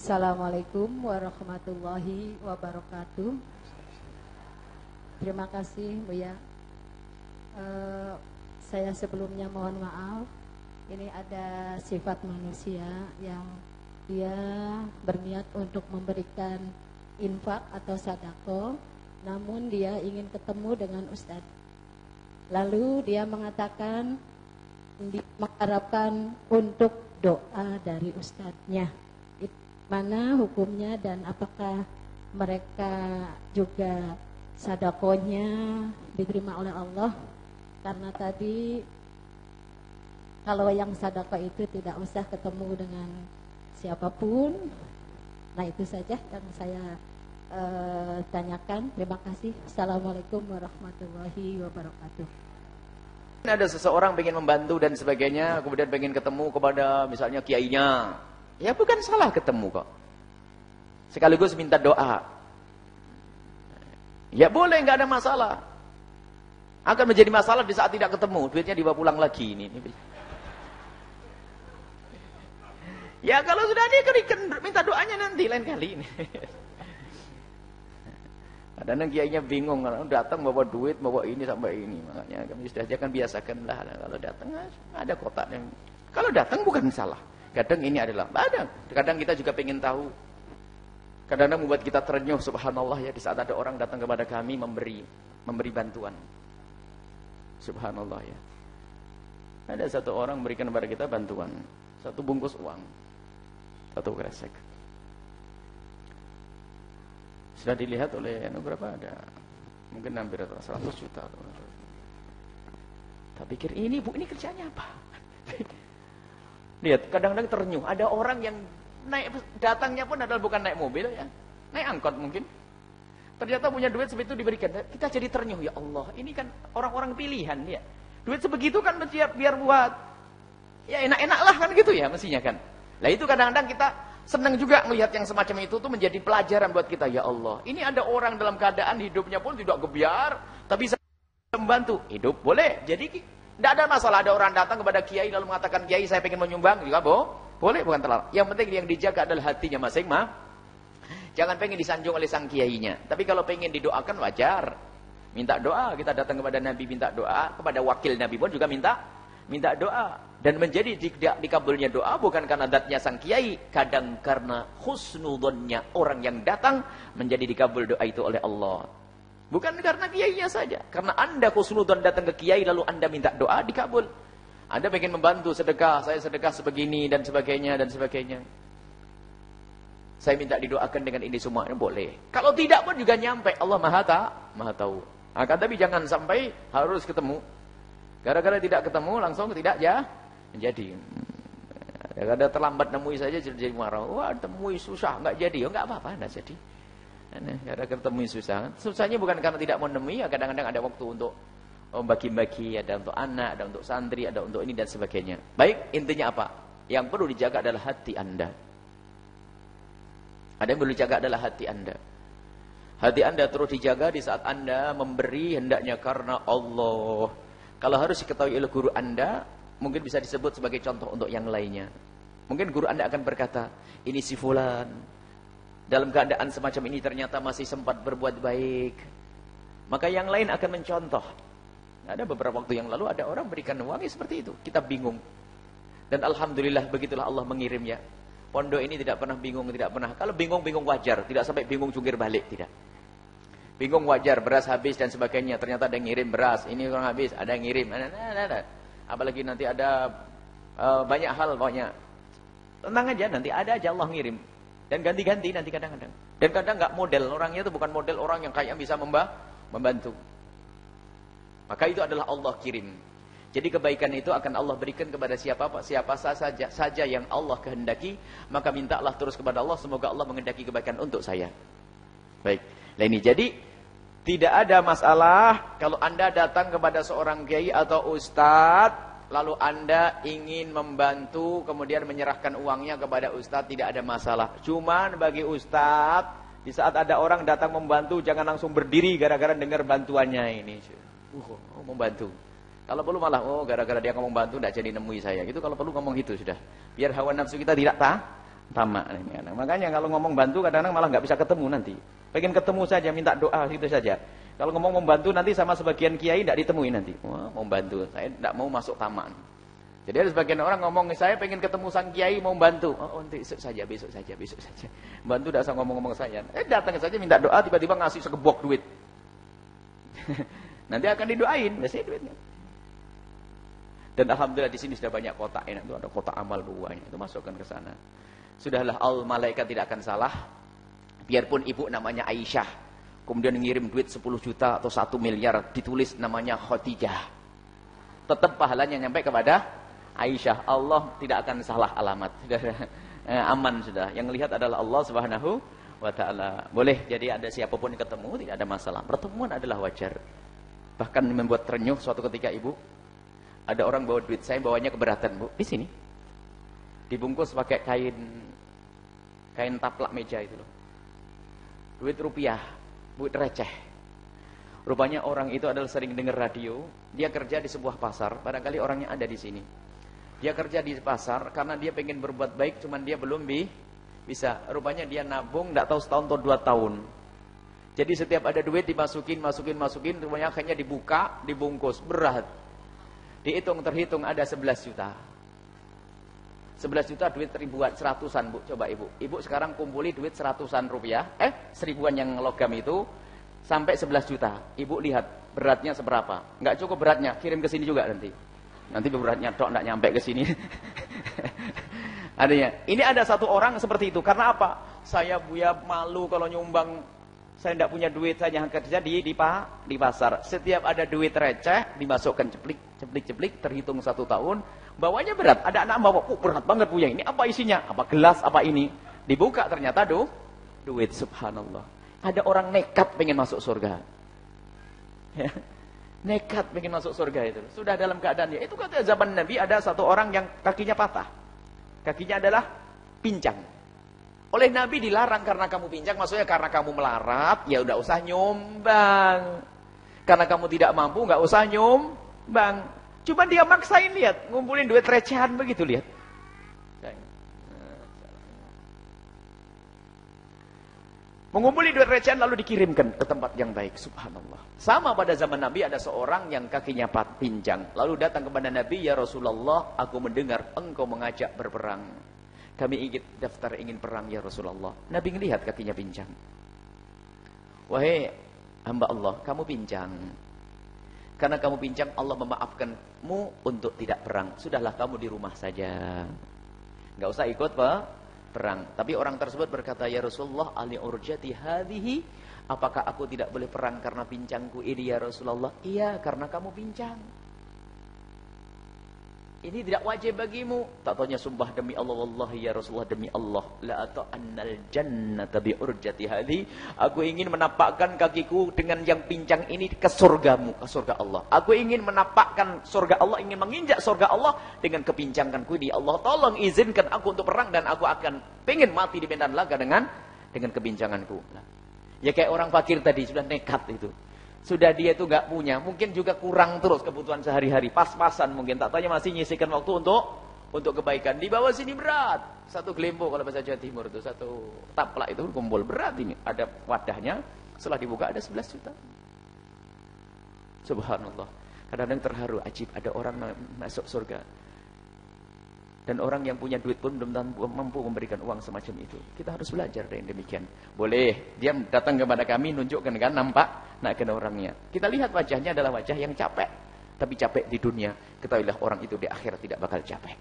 Assalamualaikum warahmatullahi wabarakatuh. Terima kasih Bu ya. Uh, saya sebelumnya mohon maaf. Ini ada sifat manusia yang dia berniat untuk memberikan infak atau sadako, namun dia ingin ketemu dengan Ustadz. Lalu dia mengatakan mengharapkan untuk doa dari Ustadznya mana hukumnya dan apakah mereka juga sadakonya diterima oleh Allah? Karena tadi kalau yang sadako itu tidak usah ketemu dengan siapa pun. Nah itu saja yang saya uh, tanyakan. Terima kasih. Assalamualaikum warahmatullahi wabarakatuh. Ada seseorang ingin membantu dan sebagainya kemudian ingin ketemu kepada misalnya kiainya Ya bukan salah ketemu kok. Sekaligus minta doa. Ya boleh, nggak ada masalah. Akan menjadi masalah di saat tidak ketemu, duitnya dibawa pulang lagi ini. Ya kalau sudah ini minta doanya nanti lain kali ini. Kadang kiainya bingung kalau datang bawa duit, bawa ini sampai ini. Makanya kami sudah jangan biasakanlah kalau datang ada kotaknya. Kalau datang bukan salah. Kadang ini adalah ada. Kadang kita juga ingin tahu. Kadang-kadang membuat kita terenyuh subhanallah ya di saat ada orang datang kepada kami memberi memberi bantuan. Subhanallah ya. Ada satu orang memberikan kepada kita bantuan, satu bungkus uang, satu kresek. Sudah dilihat oleh anu berapa ada? Mungkin hampir 100 juta. Tak pikir ini bu, ini kerjanya apa? Lihat, kadang-kadang ternyuh. Ada orang yang naik datangnya pun adalah bukan naik mobil ya. Naik angkot mungkin. Ternyata punya duit sebegitu diberikan. Kita jadi ternyuh, ya Allah. Ini kan orang-orang pilihan ya. Duit sebegitu kan biar, biar buat ya enak-enak lah kan gitu ya mestinya kan. Lah itu kadang-kadang kita senang juga melihat yang semacam itu tuh menjadi pelajaran buat kita ya Allah. Ini ada orang dalam keadaan hidupnya pun tidak gebiar, tapi bisa membantu. Hidup boleh. Jadi tidak ada masalah ada orang datang kepada kiai lalu mengatakan kiai saya ingin menyumbang juga boh. Boleh bukan terlarang. Yang penting yang dijaga adalah hatinya masing masing Jangan pengen disanjung oleh sang kiainya. Tapi kalau pengen didoakan wajar. Minta doa, kita datang kepada Nabi minta doa, kepada wakil Nabi pun juga minta minta doa. Dan menjadi tidak dikabulnya doa bukan karena datnya sang kiai, kadang karena husnudonnya orang yang datang menjadi dikabul doa itu oleh Allah. Bukan karena kiainya saja. Karena anda khusnudon datang ke kiai lalu anda minta doa dikabul. Anda ingin membantu sedekah, saya sedekah sebegini dan sebagainya dan sebagainya. Saya minta didoakan dengan ini semua, ini boleh. Kalau tidak pun juga nyampe. Allah maha tak, maha tahu. Akan tapi jangan sampai harus ketemu. Gara-gara tidak ketemu langsung tidak ya menjadi. Ada terlambat nemui saja jadi marah. Wah, temui susah, enggak jadi. Oh, enggak apa-apa, enggak jadi. Karena ketemu susah. Susahnya bukan karena tidak mau nemi, ya kadang-kadang ada waktu untuk bagi-bagi, ada untuk anak, ada untuk santri, ada untuk ini dan sebagainya. Baik, intinya apa? Yang perlu dijaga adalah hati Anda. Ada yang perlu dijaga adalah hati Anda. Hati Anda terus dijaga di saat Anda memberi hendaknya karena Allah. Kalau harus diketahui oleh guru Anda, mungkin bisa disebut sebagai contoh untuk yang lainnya. Mungkin guru Anda akan berkata, ini si fulan, dalam keadaan semacam ini ternyata masih sempat berbuat baik. Maka yang lain akan mencontoh. Ada beberapa waktu yang lalu ada orang berikan uangnya seperti itu. Kita bingung. Dan Alhamdulillah begitulah Allah mengirimnya. Pondok ini tidak pernah bingung, tidak pernah. Kalau bingung-bingung wajar. Tidak sampai bingung cungkir balik, tidak. Bingung wajar, beras habis dan sebagainya. Ternyata ada yang ngirim beras. Ini orang habis, ada yang ngirim. Ada, ada, ada. Apalagi nanti ada uh, banyak hal, banyak. Tenang aja, nanti ada aja Allah ngirim. Dan ganti-ganti nanti kadang-kadang. Dan kadang nggak model, orangnya itu bukan model orang yang kayak bisa membantu. Maka itu adalah Allah kirim. Jadi kebaikan itu akan Allah berikan kepada siapa siapa saja saja yang Allah kehendaki, maka mintalah terus kepada Allah semoga Allah mengendaki kebaikan untuk saya. Baik. Nah ini jadi tidak ada masalah kalau Anda datang kepada seorang kiai atau ustadz lalu anda ingin membantu kemudian menyerahkan uangnya kepada ustadz tidak ada masalah cuman bagi ustadz di saat ada orang datang membantu jangan langsung berdiri gara-gara dengar bantuannya ini uh, oh, membantu kalau perlu malah oh gara-gara dia ngomong bantu tidak jadi nemui saya itu kalau perlu ngomong gitu sudah biar hawa nafsu kita tidak tak tamak. Makanya kalau ngomong bantu kadang-kadang malah nggak bisa ketemu nanti. Pengen ketemu saja minta doa gitu saja. Kalau ngomong membantu nanti sama sebagian kiai tidak ditemui nanti. Wah, mau bantu. Saya tidak mau masuk tamak. Jadi ada sebagian orang ngomong, saya pengen ketemu sang kiai mau bantu. Oh, nanti besok saja, besok saja, besok saja. Bantu tidak usah ngomong-ngomong saya. Eh datang saja minta doa, tiba-tiba ngasih sekebok duit. nanti akan didoain, biasanya duitnya. Dan alhamdulillah di sini sudah banyak kotak enak itu ada kotak amal duanya itu masukkan ke sana. Sudahlah al malaikat tidak akan salah. Biarpun ibu namanya Aisyah, kemudian ngirim duit 10 juta atau 1 miliar ditulis namanya Khadijah. Tetap pahalanya nyampe kepada Aisyah. Allah tidak akan salah alamat. Sudah eh, aman sudah. Yang lihat adalah Allah Subhanahu wa taala. Boleh jadi ada siapa pun yang ketemu tidak ada masalah. Pertemuan adalah wajar. Bahkan membuat terenyuh suatu ketika ibu ada orang bawa duit, saya bawanya keberatan, Bu. Di sini. Dibungkus pakai kain kain taplak meja itu loh. Duit rupiah, receh. Rupanya orang itu adalah sering dengar radio, dia kerja di sebuah pasar, barangkali orangnya ada di sini. Dia kerja di pasar karena dia pengen berbuat baik, cuman dia belum bi bisa. Rupanya dia nabung, tidak tahu setahun atau dua tahun. Jadi setiap ada duit dimasukin, masukin, masukin, rupanya akhirnya dibuka, dibungkus, berat. Dihitung terhitung ada 11 juta. 11 juta duit ribuan, seratusan bu, coba ibu. Ibu sekarang kumpuli duit seratusan rupiah, eh seribuan yang logam itu sampai 11 juta. Ibu lihat beratnya seberapa. Enggak cukup beratnya, kirim ke sini juga nanti. Nanti beratnya dok enggak nyampe ke sini. Adanya. Ini ada satu orang seperti itu. Karena apa? Saya buya malu kalau nyumbang saya tidak punya duit, saya hanya kerja di, di, di pasar. Setiap ada duit receh, dimasukkan ceplik, ceplik, ceplik, terhitung satu tahun. Bawanya berat, ada anak bawa, oh, berat banget punya ini. Apa isinya? Apa gelas, apa ini? Dibuka ternyata du, duit, subhanallah. Ada orang nekat pengen masuk surga. Ya. Nekat pengen masuk surga itu. Sudah dalam keadaan dia. Itu kata zaman Nabi ada satu orang yang kakinya patah. Kakinya adalah pincang. Oleh Nabi dilarang karena kamu pinjang, maksudnya karena kamu melarat, ya udah usah nyumbang. Karena kamu tidak mampu, nggak usah nyumbang. Cuma dia maksain lihat, ngumpulin duit recehan begitu lihat. Mengumpulin duit recehan lalu dikirimkan ke tempat yang baik. Subhanallah. Sama pada zaman Nabi ada seorang yang kakinya pat pinjang. Lalu datang kepada Nabi, Ya Rasulullah, aku mendengar engkau mengajak berperang. Kami ingin daftar ingin perang ya Rasulullah. Nabi melihat kakinya pincang. Wahai hamba Allah, kamu pincang. Karena kamu pincang, Allah memaafkanmu untuk tidak perang. Sudahlah kamu di rumah saja. Enggak usah ikut pak perang. Tapi orang tersebut berkata, Ya Rasulullah, ali urjati hadihi. Apakah aku tidak boleh perang karena pincangku ini ya Rasulullah? Iya, karena kamu pincang. Ini tidak wajib bagimu. Tak tanya sumpah demi Allah wallahi ya Rasulullah demi Allah la annal jannata bi urjati hadhi. Aku ingin menapakkan kakiku dengan yang pincang ini ke surgamu, ke surga Allah. Aku ingin menapakkan surga Allah, ingin menginjak surga Allah dengan kepincanganku di Allah. Tolong izinkan aku untuk perang dan aku akan pengen mati di medan laga dengan dengan kepincanganku. Nah, ya kayak orang fakir tadi sudah nekat itu. Sudah dia itu nggak punya, mungkin juga kurang terus kebutuhan sehari-hari, pas-pasan mungkin. Tak tanya masih nyisikan waktu untuk untuk kebaikan. Di bawah sini berat. Satu gelimbo kalau bahasa Jawa Timur itu, satu taplak itu kumpul berat ini. Ada wadahnya, setelah dibuka ada 11 juta. Subhanallah. Kadang-kadang terharu, ajib ada orang masuk surga dan orang yang punya duit pun belum mampu memberikan uang semacam itu. Kita harus belajar dari demikian. Boleh, dia datang kepada kami, nunjukkan kan, nampak, nak kena orangnya. Kita lihat wajahnya adalah wajah yang capek. Tapi capek di dunia, ketahuilah orang itu di akhirat tidak bakal capek.